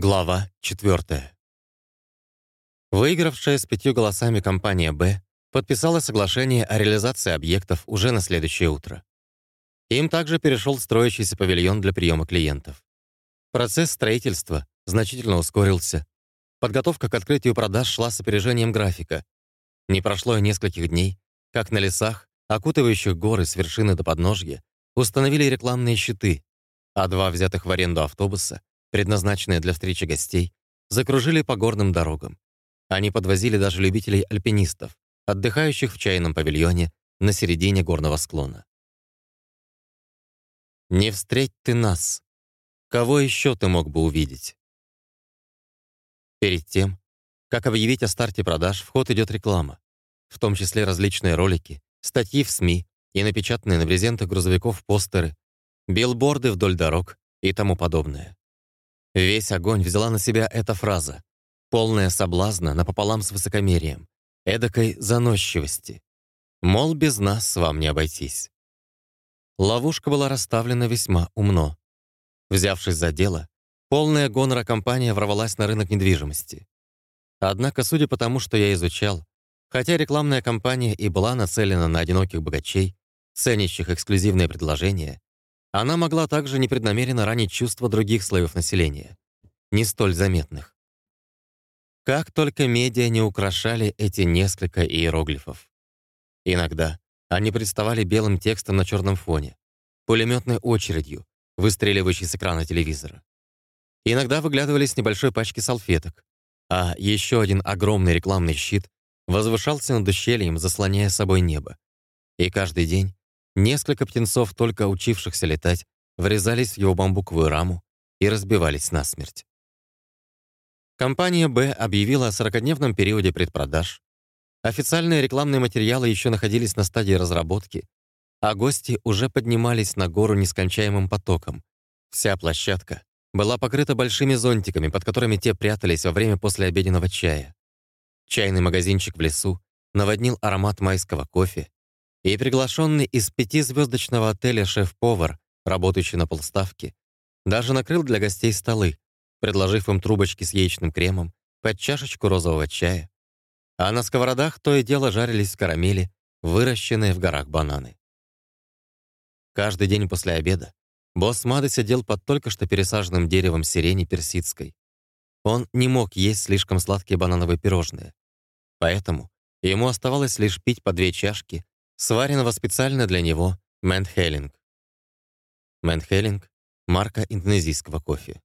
Глава 4. Выигравшая с пятью голосами компания «Б» подписала соглашение о реализации объектов уже на следующее утро. Им также перешел строящийся павильон для приема клиентов. Процесс строительства значительно ускорился. Подготовка к открытию продаж шла с опережением графика. Не прошло и нескольких дней, как на лесах, окутывающих горы с вершины до подножья, установили рекламные щиты, а два взятых в аренду автобуса предназначенные для встречи гостей, закружили по горным дорогам. Они подвозили даже любителей-альпинистов, отдыхающих в чайном павильоне на середине горного склона. «Не встреть ты нас! Кого еще ты мог бы увидеть?» Перед тем, как объявить о старте продаж, в ход идет реклама, в том числе различные ролики, статьи в СМИ и напечатанные на брезентах грузовиков постеры, билборды вдоль дорог и тому подобное. Весь огонь взяла на себя эта фраза, полная соблазна напополам с высокомерием, эдакой заносчивости. Мол, без нас вам не обойтись. Ловушка была расставлена весьма умно. Взявшись за дело, полная гонора компания ворвалась на рынок недвижимости. Однако, судя по тому, что я изучал, хотя рекламная кампания и была нацелена на одиноких богачей, ценящих эксклюзивные предложения, она могла также непреднамеренно ранить чувства других слоев населения, не столь заметных. Как только медиа не украшали эти несколько иероглифов. Иногда они представали белым текстом на черном фоне, пулеметной очередью, выстреливающей с экрана телевизора. Иногда выглядывали с небольшой пачки салфеток, а еще один огромный рекламный щит возвышался над ущельем, заслоняя собой небо. И каждый день Несколько птенцов, только учившихся летать, врезались в его бамбуковую раму и разбивались насмерть. Компания «Б» объявила о 40-дневном периоде предпродаж. Официальные рекламные материалы еще находились на стадии разработки, а гости уже поднимались на гору нескончаемым потоком. Вся площадка была покрыта большими зонтиками, под которыми те прятались во время послеобеденного чая. Чайный магазинчик в лесу наводнил аромат майского кофе, и приглашенный из пятизвездочного отеля шеф-повар, работающий на полставки, даже накрыл для гостей столы, предложив им трубочки с яичным кремом под чашечку розового чая. А на сковородах то и дело жарились карамели, выращенные в горах бананы. Каждый день после обеда босс Мады сидел под только что пересаженным деревом сирени персидской. Он не мог есть слишком сладкие банановые пирожные. Поэтому ему оставалось лишь пить по две чашки сваренного специально для него Мэнхеллинг. Мэнхеллинг — марка индонезийского кофе.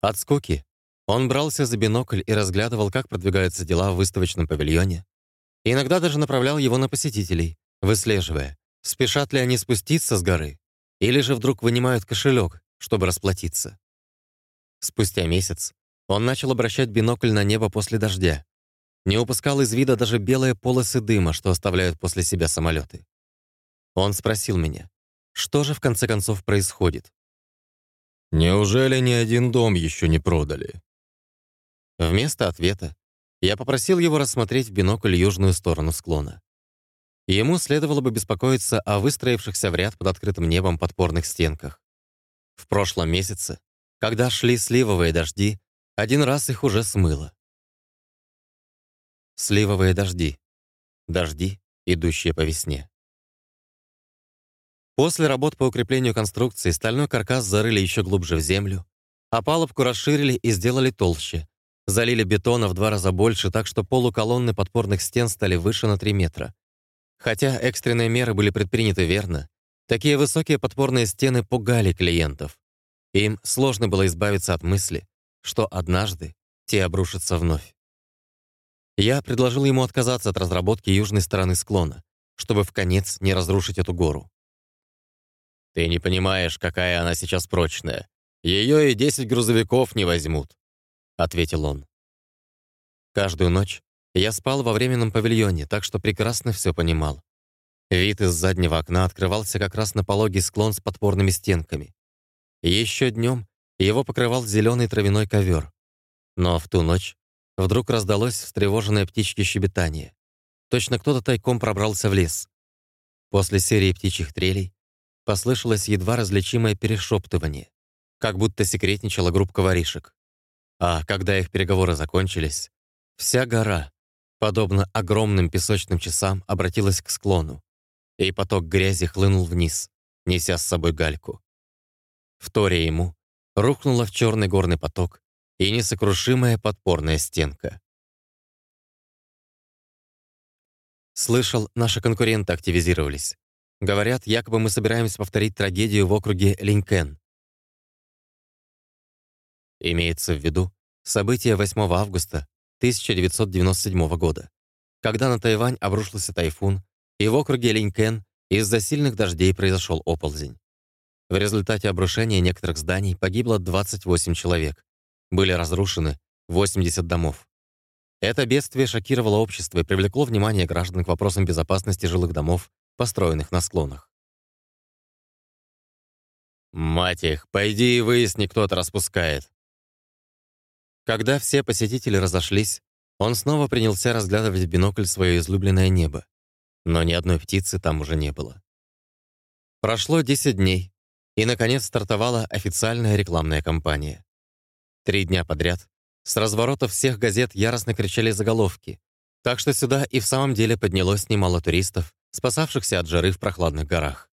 От скуки он брался за бинокль и разглядывал, как продвигаются дела в выставочном павильоне. иногда даже направлял его на посетителей, выслеживая, спешат ли они спуститься с горы, или же вдруг вынимают кошелек, чтобы расплатиться. Спустя месяц он начал обращать бинокль на небо после дождя, не упускал из вида даже белые полосы дыма, что оставляют после себя самолеты. Он спросил меня, что же в конце концов происходит? «Неужели ни один дом еще не продали?» Вместо ответа я попросил его рассмотреть в бинокль южную сторону склона. Ему следовало бы беспокоиться о выстроившихся в ряд под открытым небом подпорных стенках. В прошлом месяце, когда шли сливовые дожди, один раз их уже смыло. Сливовые дожди. Дожди, идущие по весне. После работ по укреплению конструкции стальной каркас зарыли еще глубже в землю, а палубку расширили и сделали толще. Залили бетона в два раза больше, так что полуколонны подпорных стен стали выше на 3 метра. Хотя экстренные меры были предприняты верно, такие высокие подпорные стены пугали клиентов. Им сложно было избавиться от мысли, что однажды те обрушатся вновь. Я предложил ему отказаться от разработки южной стороны склона, чтобы в конец не разрушить эту гору. «Ты не понимаешь, какая она сейчас прочная. Ее и 10 грузовиков не возьмут», — ответил он. Каждую ночь я спал во временном павильоне, так что прекрасно все понимал. Вид из заднего окна открывался как раз на пологий склон с подпорными стенками. Еще днем его покрывал зеленый травяной ковер. Но в ту ночь Вдруг раздалось встревоженное птичье щебетание. Точно кто-то тайком пробрался в лес. После серии птичьих трелей послышалось едва различимое перешептывание. как будто секретничала группа воришек. А когда их переговоры закончились, вся гора, подобно огромным песочным часам, обратилась к склону, и поток грязи хлынул вниз, неся с собой гальку. Вторя ему, рухнула в черный горный поток и несокрушимая подпорная стенка. Слышал, наши конкуренты активизировались. Говорят, якобы мы собираемся повторить трагедию в округе Линкен. Имеется в виду событие 8 августа 1997 года, когда на Тайвань обрушился тайфун, и в округе Линкен из-за сильных дождей произошел оползень. В результате обрушения некоторых зданий погибло 28 человек. Были разрушены 80 домов. Это бедствие шокировало общество и привлекло внимание граждан к вопросам безопасности жилых домов, построенных на склонах. «Мать их, пойди и выясни, кто это распускает». Когда все посетители разошлись, он снова принялся разглядывать в бинокль свое излюбленное небо. Но ни одной птицы там уже не было. Прошло 10 дней, и, наконец, стартовала официальная рекламная кампания. Три дня подряд с разворотов всех газет яростно кричали заголовки, так что сюда и в самом деле поднялось немало туристов, спасавшихся от жары в прохладных горах.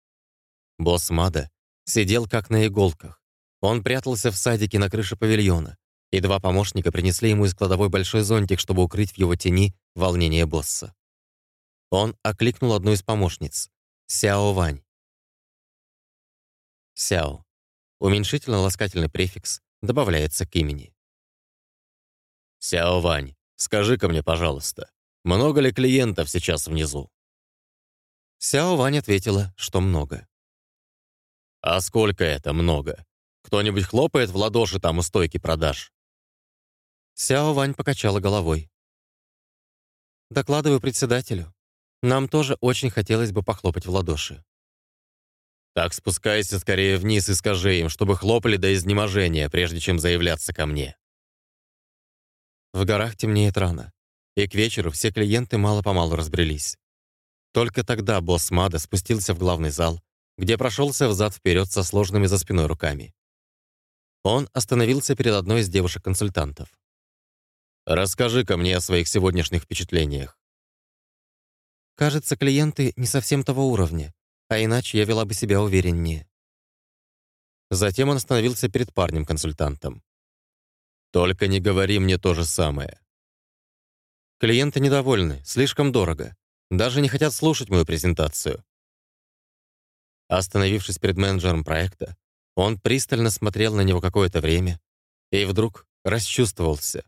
Босс Мада сидел как на иголках. Он прятался в садике на крыше павильона, и два помощника принесли ему из кладовой большой зонтик, чтобы укрыть в его тени волнение босса. Он окликнул одну из помощниц — Сяо Вань. Сяо. Уменьшительно-ласкательный префикс добавляется к имени. «Сяо Вань, скажи-ка мне, пожалуйста, много ли клиентов сейчас внизу?» Сяо Вань ответила, что много. «А сколько это много? Кто-нибудь хлопает в ладоши там у стойки продаж?» Сяо Вань покачала головой. «Докладываю председателю. Нам тоже очень хотелось бы похлопать в ладоши». Так спускайся скорее вниз и скажи им, чтобы хлопали до изнеможения, прежде чем заявляться ко мне. В горах темнеет рано, и к вечеру все клиенты мало-помалу разбрелись. Только тогда босс Мада спустился в главный зал, где прошелся взад-вперед со сложными за спиной руками. Он остановился перед одной из девушек-консультантов. «Расскажи-ка мне о своих сегодняшних впечатлениях». «Кажется, клиенты не совсем того уровня а иначе я вела бы себя увереннее. Затем он остановился перед парнем-консультантом. «Только не говори мне то же самое». Клиенты недовольны, слишком дорого. Даже не хотят слушать мою презентацию. Остановившись перед менеджером проекта, он пристально смотрел на него какое-то время и вдруг расчувствовался.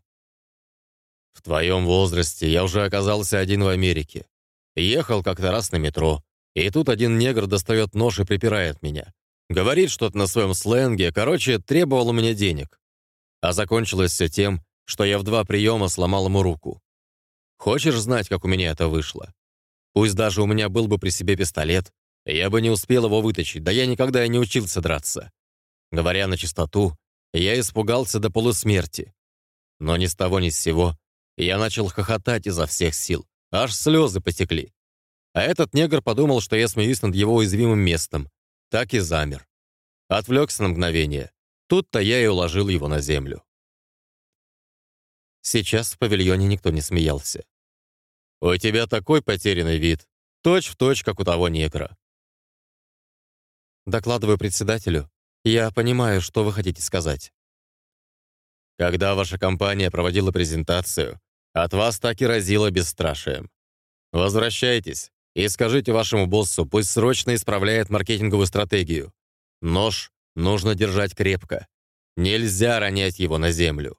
«В твоем возрасте я уже оказался один в Америке. Ехал как-то раз на метро, и тут один негр достает нож и припирает меня. Говорит что-то на своем сленге, короче, требовал у меня денег. А закончилось все тем, что я в два приема сломал ему руку. Хочешь знать, как у меня это вышло? Пусть даже у меня был бы при себе пистолет, я бы не успел его вытащить, да я никогда и не учился драться. Говоря на чистоту, я испугался до полусмерти. Но ни с того ни с сего я начал хохотать изо всех сил, аж слезы потекли. А этот негр подумал, что я смеюсь над его уязвимым местом. Так и замер. Отвлекся на мгновение. Тут-то я и уложил его на землю. Сейчас в павильоне никто не смеялся. «У тебя такой потерянный вид. Точь в точь, как у того негра». Докладываю председателю. Я понимаю, что вы хотите сказать. Когда ваша компания проводила презентацию, от вас так и разило бесстрашием. Возвращайтесь. И скажите вашему боссу, пусть срочно исправляет маркетинговую стратегию. Нож нужно держать крепко. Нельзя ронять его на землю.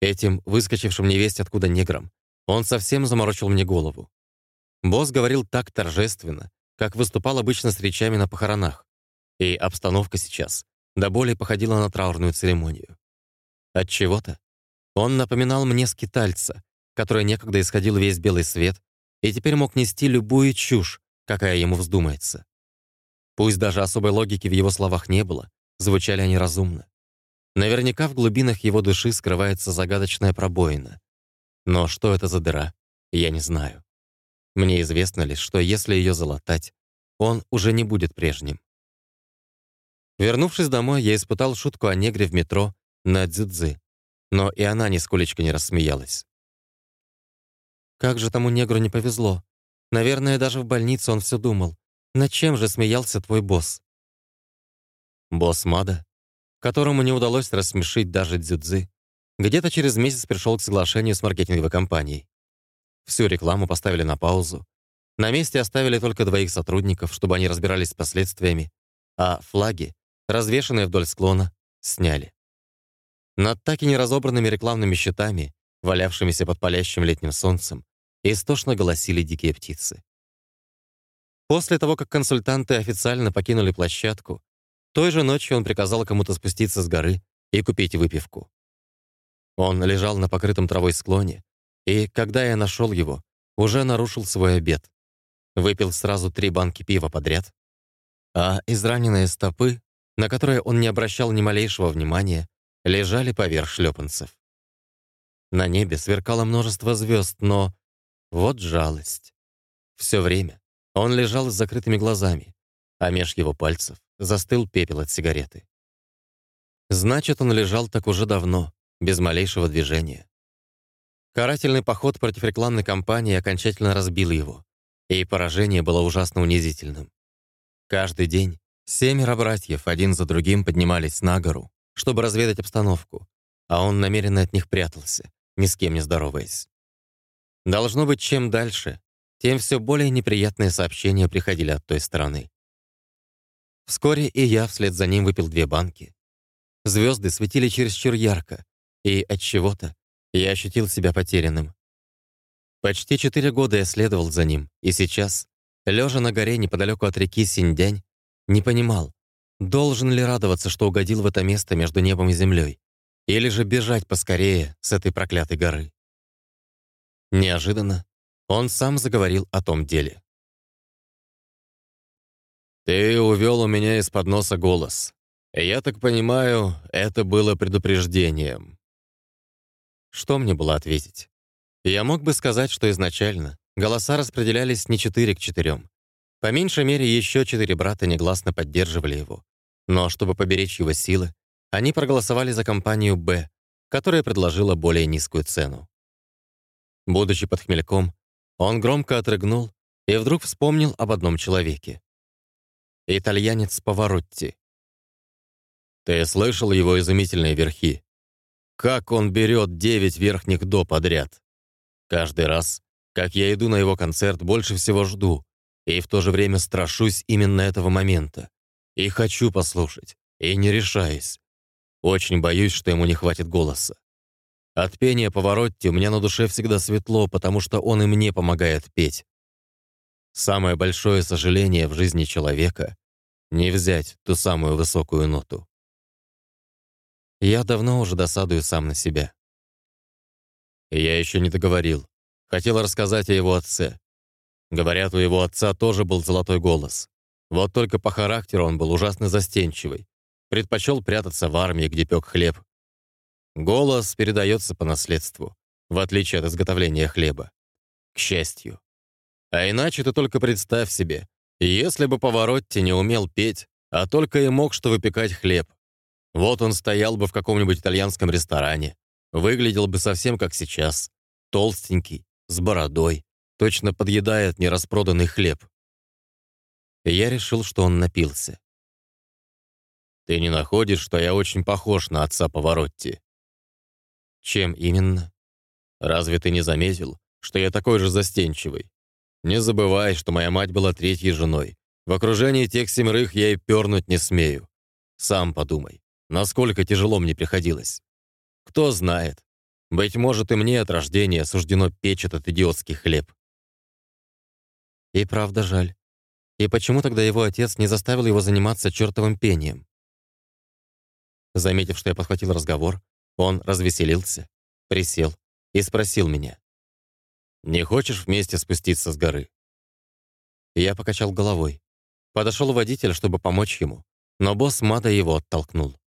Этим выскочившим невесть откуда негром он совсем заморочил мне голову. Босс говорил так торжественно, как выступал обычно с речами на похоронах. И обстановка сейчас до более походила на траурную церемонию. От чего то он напоминал мне скитальца, который некогда исходил весь белый свет и теперь мог нести любую чушь, какая ему вздумается. Пусть даже особой логики в его словах не было, звучали они разумно. Наверняка в глубинах его души скрывается загадочная пробоина. Но что это за дыра, я не знаю. Мне известно лишь, что если ее залатать, он уже не будет прежним. Вернувшись домой, я испытал шутку о негре в метро на дзюдзы, но и она нисколечко не рассмеялась. Как же тому негру не повезло. Наверное, даже в больнице он все думал. Над чем же смеялся твой босс? Босс Мада, которому не удалось рассмешить даже дзюдзы, где-то через месяц пришел к соглашению с маркетинговой компанией. Всю рекламу поставили на паузу. На месте оставили только двоих сотрудников, чтобы они разбирались с последствиями, а флаги, развешанные вдоль склона, сняли. Над так и неразобранными рекламными щитами, валявшимися под палящим летним солнцем, истошно голосили дикие птицы. После того, как консультанты официально покинули площадку, той же ночью он приказал кому-то спуститься с горы и купить выпивку. Он лежал на покрытом травой склоне, и, когда я нашел его, уже нарушил свой обед. Выпил сразу три банки пива подряд, а израненные стопы, на которые он не обращал ни малейшего внимания, лежали поверх шлепанцев. На небе сверкало множество звезд, но вот жалость. Все время он лежал с закрытыми глазами, а меж его пальцев застыл пепел от сигареты. Значит, он лежал так уже давно, без малейшего движения. Карательный поход против рекламной кампании окончательно разбил его, и поражение было ужасно унизительным. Каждый день семеро братьев один за другим поднимались на гору, чтобы разведать обстановку, а он намеренно от них прятался, ни с кем не здороваясь. Должно быть, чем дальше, тем все более неприятные сообщения приходили от той стороны. Вскоре и я вслед за ним выпил две банки. Звезды светили чересчур ярко, и от чего-то я ощутил себя потерянным. Почти четыре года я следовал за ним, и сейчас, лежа на горе неподалеку от реки Синьдянь, не понимал, должен ли радоваться, что угодил в это место между небом и землей, или же бежать поскорее с этой проклятой горы. Неожиданно он сам заговорил о том деле. «Ты увел у меня из-под носа голос. Я так понимаю, это было предупреждением». Что мне было ответить? Я мог бы сказать, что изначально голоса распределялись не четыре к четырем. По меньшей мере, еще четыре брата негласно поддерживали его. Но чтобы поберечь его силы, они проголосовали за компанию «Б», которая предложила более низкую цену. Будучи под хмельком, он громко отрыгнул и вдруг вспомнил об одном человеке. Итальянец Поворотти. Ты слышал его изумительные верхи? Как он берет девять верхних «до» подряд. Каждый раз, как я иду на его концерт, больше всего жду, и в то же время страшусь именно этого момента. И хочу послушать, и не решаюсь. Очень боюсь, что ему не хватит голоса. От пения Поворотти у меня на душе всегда светло, потому что он и мне помогает петь. Самое большое сожаление в жизни человека — не взять ту самую высокую ноту. Я давно уже досадую сам на себя. Я еще не договорил. Хотел рассказать о его отце. Говорят, у его отца тоже был золотой голос. Вот только по характеру он был ужасно застенчивый. Предпочел прятаться в армии, где пек хлеб, Голос передается по наследству, в отличие от изготовления хлеба. К счастью. А иначе ты только представь себе, если бы Поворотти не умел петь, а только и мог что выпекать хлеб. Вот он стоял бы в каком-нибудь итальянском ресторане, выглядел бы совсем как сейчас, толстенький, с бородой, точно подъедает нераспроданный хлеб. Я решил, что он напился. «Ты не находишь, что я очень похож на отца Поворотти?» Чем именно? Разве ты не заметил, что я такой же застенчивый? Не забывай, что моя мать была третьей женой. В окружении тех семерых я и пернуть не смею. Сам подумай, насколько тяжело мне приходилось. Кто знает, быть может, и мне от рождения суждено печь этот идиотский хлеб. И правда жаль. И почему тогда его отец не заставил его заниматься чертовым пением? Заметив, что я подхватил разговор, он развеселился, присел и спросил меня. «Не хочешь вместе спуститься с горы?» Я покачал головой. Подошел водитель, чтобы помочь ему, но босс Мада его оттолкнул.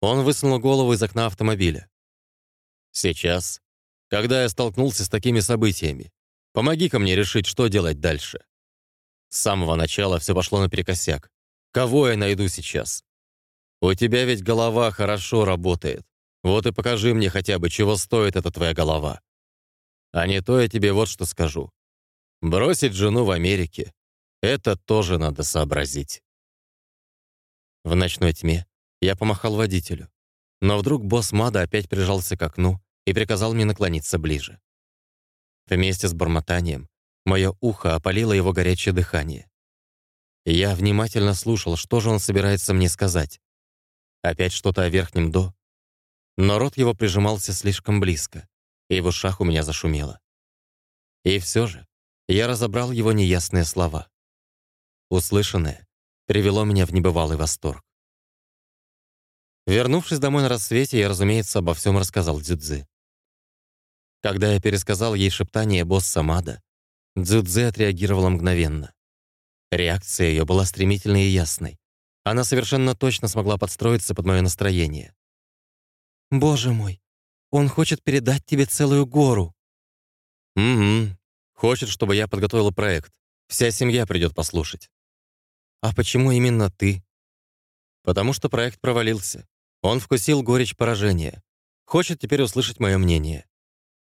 Он высунул голову из окна автомобиля. «Сейчас, когда я столкнулся с такими событиями, помоги-ка мне решить, что делать дальше». С самого начала все пошло наперекосяк. Кого я найду сейчас? У тебя ведь голова хорошо работает. Вот и покажи мне хотя бы, чего стоит эта твоя голова. А не то я тебе вот что скажу. Бросить жену в Америке — это тоже надо сообразить. В ночной тьме я помахал водителю. Но вдруг босс Мада опять прижался к окну и приказал мне наклониться ближе. Вместе с бормотанием мое ухо опалило его горячее дыхание. Я внимательно слушал, что же он собирается мне сказать. Опять что-то о верхнем «до». Но рот его прижимался слишком близко, и в ушах у меня зашумело. И все же я разобрал его неясные слова. Услышанное привело меня в небывалый восторг. Вернувшись домой на рассвете, я, разумеется, обо всем рассказал Дзюдзи. Когда я пересказал ей шептание босса Мада, Дзюдзи отреагировала мгновенно. Реакция ее была стремительной и ясной. Она совершенно точно смогла подстроиться под мое настроение. «Боже мой, он хочет передать тебе целую гору». «Угу. Хочет, чтобы я подготовила проект. Вся семья придет послушать». «А почему именно ты?» «Потому что проект провалился. Он вкусил горечь поражения. Хочет теперь услышать мое мнение.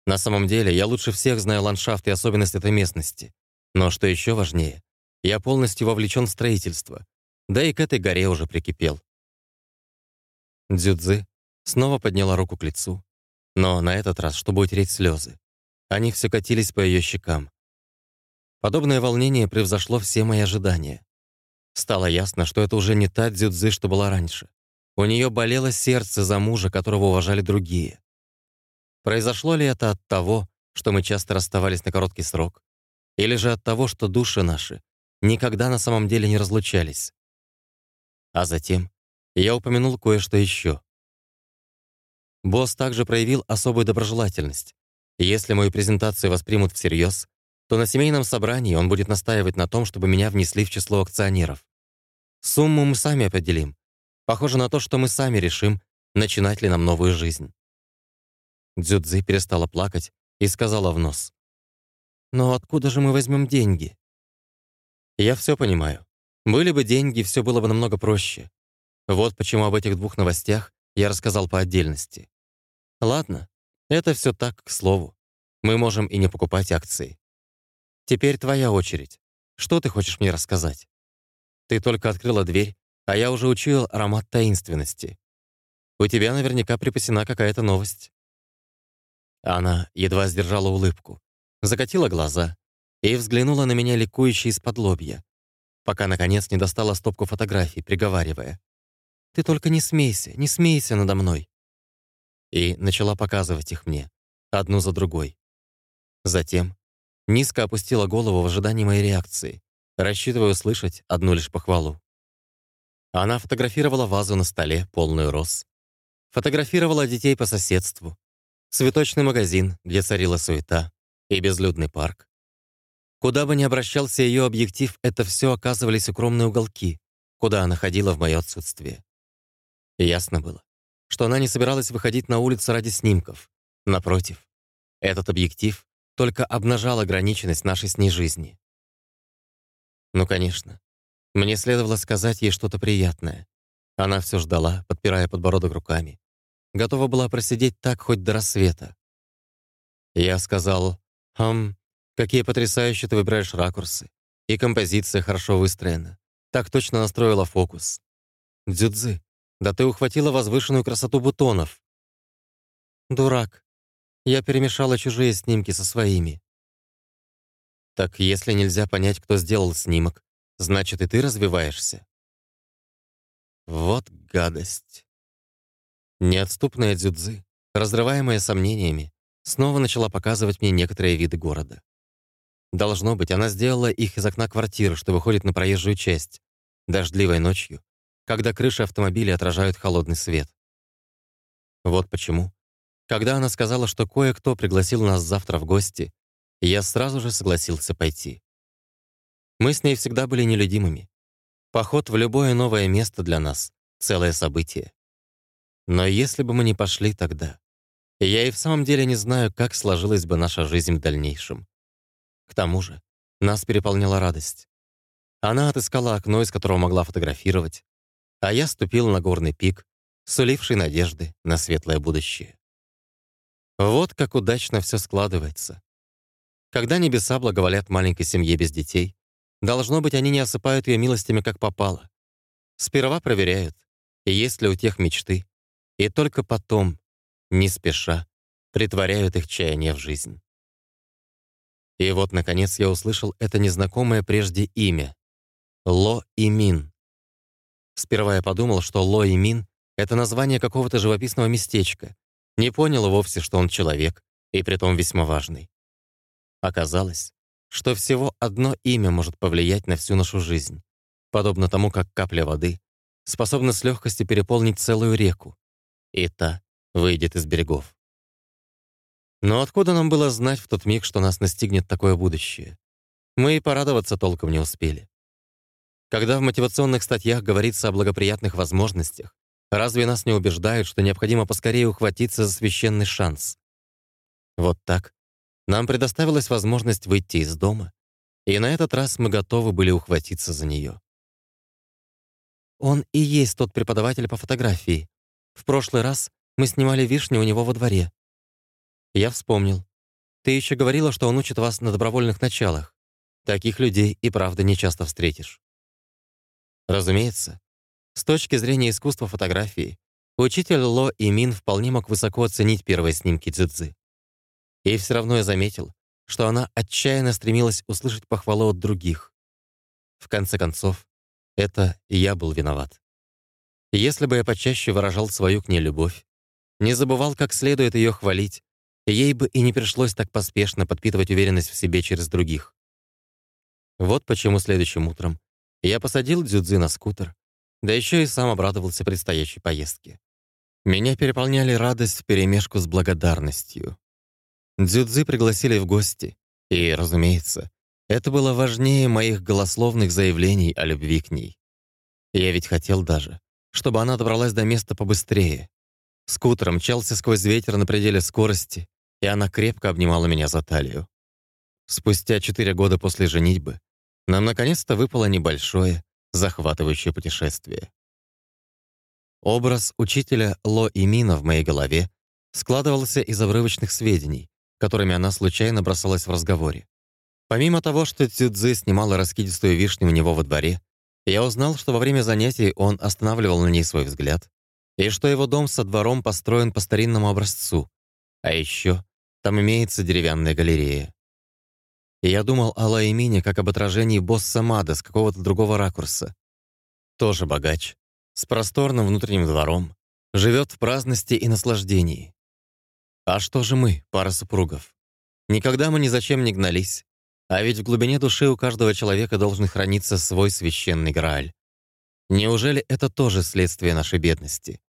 На самом деле, я лучше всех знаю ландшафт и особенности этой местности. Но что еще важнее, я полностью вовлечен в строительство. Да и к этой горе уже прикипел. Дзюдзы снова подняла руку к лицу. Но на этот раз, чтобы утереть слезы. Они все катились по ее щекам. Подобное волнение превзошло все мои ожидания. Стало ясно, что это уже не та дзюдзы, что была раньше. У нее болело сердце за мужа, которого уважали другие. Произошло ли это от того, что мы часто расставались на короткий срок? Или же от того, что души наши никогда на самом деле не разлучались? А затем я упомянул кое-что еще. Босс также проявил особую доброжелательность. Если мою презентацию воспримут всерьез, то на семейном собрании он будет настаивать на том, чтобы меня внесли в число акционеров. Сумму мы сами определим, Похоже на то, что мы сами решим, начинать ли нам новую жизнь. Дзюдзи перестала плакать и сказала в нос. «Но откуда же мы возьмем деньги?» «Я все понимаю. Были бы деньги, все было бы намного проще. Вот почему об этих двух новостях я рассказал по отдельности. Ладно, это все так, к слову. Мы можем и не покупать акции. Теперь твоя очередь. Что ты хочешь мне рассказать? Ты только открыла дверь а я уже учуял аромат таинственности. У тебя наверняка припасена какая-то новость». Она едва сдержала улыбку, закатила глаза и взглянула на меня ликующе из-под лобья, пока, наконец, не достала стопку фотографий, приговаривая. «Ты только не смейся, не смейся надо мной!» И начала показывать их мне, одну за другой. Затем низко опустила голову в ожидании моей реакции, рассчитывая услышать одну лишь похвалу. Она фотографировала вазу на столе, полную роз. Фотографировала детей по соседству. Цветочный магазин, где царила суета. И безлюдный парк. Куда бы ни обращался ее объектив, это все оказывались укромные уголки, куда она ходила в мое отсутствие. Ясно было, что она не собиралась выходить на улицу ради снимков. Напротив, этот объектив только обнажал ограниченность нашей с ней жизни. Ну, конечно, мне следовало сказать ей что-то приятное. Она все ждала, подпирая подбородок руками. Готова была просидеть так хоть до рассвета. Я сказал, «Хм, какие потрясающие ты выбираешь ракурсы. И композиция хорошо выстроена. Так точно настроила фокус. Дзюдзы, да ты ухватила возвышенную красоту бутонов». «Дурак. Я перемешала чужие снимки со своими». «Так если нельзя понять, кто сделал снимок, Значит, и ты развиваешься. Вот гадость. Неотступная дзюдзы, разрываемая сомнениями, снова начала показывать мне некоторые виды города. Должно быть, она сделала их из окна квартиры, что выходит на проезжую часть, дождливой ночью, когда крыши автомобиля отражают холодный свет. Вот почему. Когда она сказала, что кое-кто пригласил нас завтра в гости, я сразу же согласился пойти. Мы с ней всегда были нелюдимыми. Поход в любое новое место для нас — целое событие. Но если бы мы не пошли тогда, я и в самом деле не знаю, как сложилась бы наша жизнь в дальнейшем. К тому же нас переполняла радость. Она отыскала окно, из которого могла фотографировать, а я ступил на горный пик, суливший надежды на светлое будущее. Вот как удачно все складывается. Когда небеса благоволят маленькой семье без детей, должно быть, они не осыпают ее милостями, как попало. Сперва проверяют, есть ли у тех мечты, и только потом, не спеша, притворяют их чаяние в жизнь. И вот, наконец, я услышал это незнакомое прежде имя — Ло и Мин. Сперва я подумал, что Ло и Мин — это название какого-то живописного местечка. Не понял вовсе, что он человек, и притом весьма важный. Оказалось, что всего одно имя может повлиять на всю нашу жизнь, подобно тому, как капля воды способна с легкостью переполнить целую реку, и та выйдет из берегов. Но откуда нам было знать в тот миг, что нас настигнет такое будущее? Мы и порадоваться толком не успели. Когда в мотивационных статьях говорится о благоприятных возможностях, разве нас не убеждают, что необходимо поскорее ухватиться за священный шанс? Вот так. Нам предоставилась возможность выйти из дома, и на этот раз мы готовы были ухватиться за нее. Он и есть тот преподаватель по фотографии. В прошлый раз мы снимали вишню у него во дворе. Я вспомнил. Ты еще говорила, что он учит вас на добровольных началах. Таких людей и правда не часто встретишь. Разумеется, с точки зрения искусства фотографии, учитель Ло и Мин вполне мог высоко оценить первые снимки Цзэцзы. И все равно я заметил, что она отчаянно стремилась услышать похвалу от других. В конце концов, это я был виноват. Если бы я почаще выражал свою к ней любовь, не забывал, как следует ее хвалить, ей бы и не пришлось так поспешно подпитывать уверенность в себе через других. Вот почему следующим утром я посадил Дзюдзи на скутер, да еще и сам обрадовался предстоящей поездке. Меня переполняли радость вперемешку с благодарностью. Дзюдзи пригласили в гости, и, разумеется, это было важнее моих голословных заявлений о любви к ней. Я ведь хотел даже, чтобы она добралась до места побыстрее. Скутер мчался сквозь ветер на пределе скорости, и она крепко обнимала меня за талию. Спустя четыре года после женитьбы нам наконец-то выпало небольшое, захватывающее путешествие. Образ учителя Ло и Мина в моей голове складывался из обрывочных сведений, которыми она случайно бросалась в разговоре. Помимо того, что Цюдзи снимала раскидистую вишню у него во дворе, я узнал, что во время занятий он останавливал на ней свой взгляд, и что его дом со двором построен по старинному образцу. А еще там имеется деревянная галерея. И я думал о Лаэмине как об отражении босса Мада с какого-то другого ракурса. Тоже богач, с просторным внутренним двором, живет в праздности и наслаждении. А что же мы, пара супругов? Никогда мы ни зачем не гнались. А ведь в глубине души у каждого человека должен храниться свой священный Грааль. Неужели это тоже следствие нашей бедности?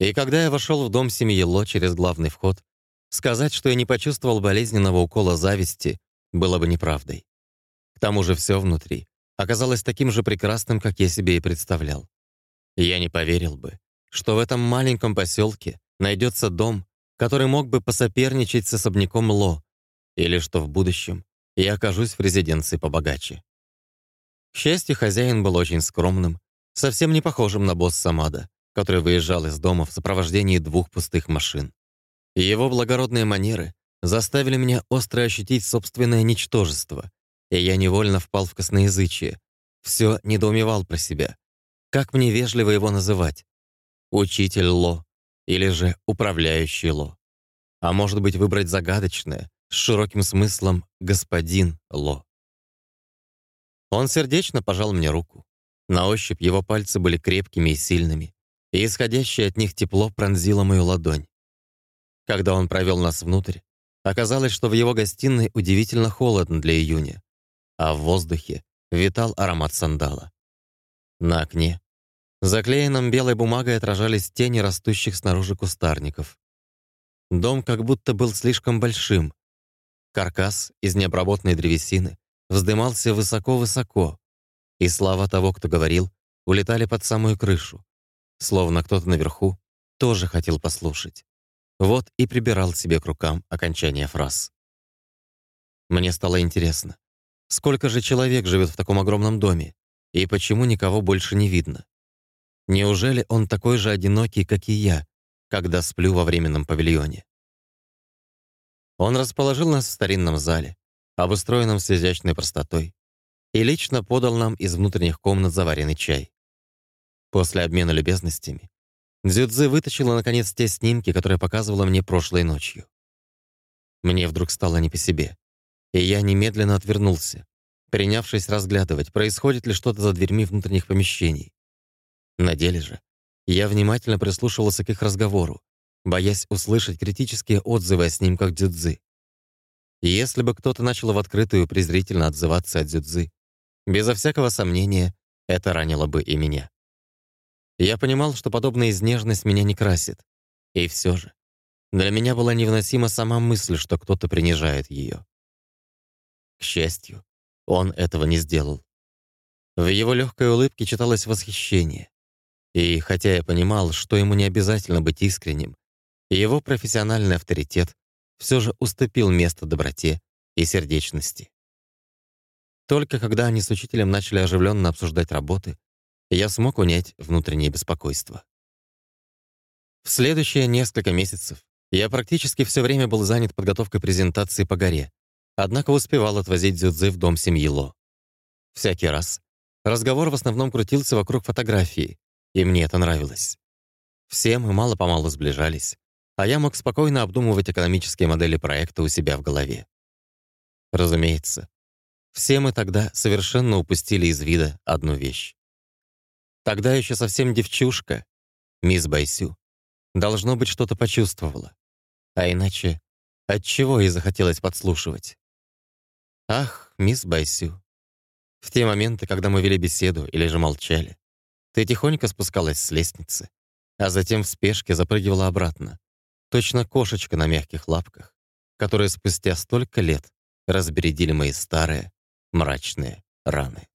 И когда я вошел в дом семьи Ло через главный вход, Сказать, что я не почувствовал болезненного укола зависти, было бы неправдой. К тому же все внутри оказалось таким же прекрасным, как я себе и представлял. Я не поверил бы, что в этом маленьком поселке найдется дом, который мог бы посоперничать с особняком Ло, или что в будущем я окажусь в резиденции побогаче. К счастью, хозяин был очень скромным, совсем не похожим на босса Мада, который выезжал из дома в сопровождении двух пустых машин. Его благородные манеры заставили меня остро ощутить собственное ничтожество, и я невольно впал в косноязычие. Все недоумевал про себя. Как мне вежливо его называть? Учитель Ло или же управляющий Ло? А может быть, выбрать загадочное, с широким смыслом «господин Ло». Он сердечно пожал мне руку. На ощупь его пальцы были крепкими и сильными, и исходящее от них тепло пронзило мою ладонь. Когда он провел нас внутрь, оказалось, что в его гостиной удивительно холодно для июня, а в воздухе витал аромат сандала. На окне, заклеенном белой бумагой, отражались тени растущих снаружи кустарников. Дом как будто был слишком большим. Каркас из необработанной древесины вздымался высоко-высоко, и слова того, кто говорил, улетали под самую крышу, словно кто-то наверху тоже хотел послушать. Вот и прибирал себе к рукам окончание фраз. Мне стало интересно, Сколько же человек живет в таком огромном доме? И почему никого больше не видно? Неужели он такой же одинокий, как и я, когда сплю во временном павильоне? Он расположил нас в старинном зале, обустроенном с изящной простотой, и лично подал нам из внутренних комнат заваренный чай. После обмена любезностями Дзюдзи вытащила, наконец, те снимки, которые показывала мне прошлой ночью. Мне вдруг стало не по себе, и я немедленно отвернулся, принявшись разглядывать, происходит ли что-то за дверьми внутренних помещений. На деле же я внимательно прислушивался к их разговору, боясь услышать критические отзывы о снимках Дзюдзы. Если бы кто-то начал в открытую презрительно отзываться о Дзюдзы, безо всякого сомнения, это ранило бы и меня. Я понимал, что подобная изнежность меня не красит. И все же, для меня была невыносима сама мысль, что кто-то принижает ее. К счастью, он этого не сделал. В его легкой улыбке читалось восхищение. И хотя я понимал, что ему не обязательно быть искренним, его профессиональный авторитет все же уступил место доброте и сердечности. Только когда они с учителем начали оживленно обсуждать работы, я смог унять внутреннее беспокойство. В следующие несколько месяцев я практически все время был занят подготовкой презентации по горе, однако успевал отвозить Дзюдзы в дом семьи Ло. Всякий раз разговор в основном крутился вокруг фотографии, и мне это нравилось. Все мы мало-помалу сближались, а я мог спокойно обдумывать экономические модели проекта у себя в голове. Разумеется, все мы тогда совершенно упустили из вида одну вещь. Тогда еще совсем девчушка, мисс Байсю, должно быть, что-то почувствовала. А иначе, от чего ей захотелось подслушивать? Ах, мисс Байсю. В те моменты, когда мы вели беседу или же молчали, ты тихонько спускалась с лестницы, а затем в спешке запрыгивала обратно. Точно кошечка на мягких лапках, которые спустя столько лет разбередили мои старые, мрачные раны.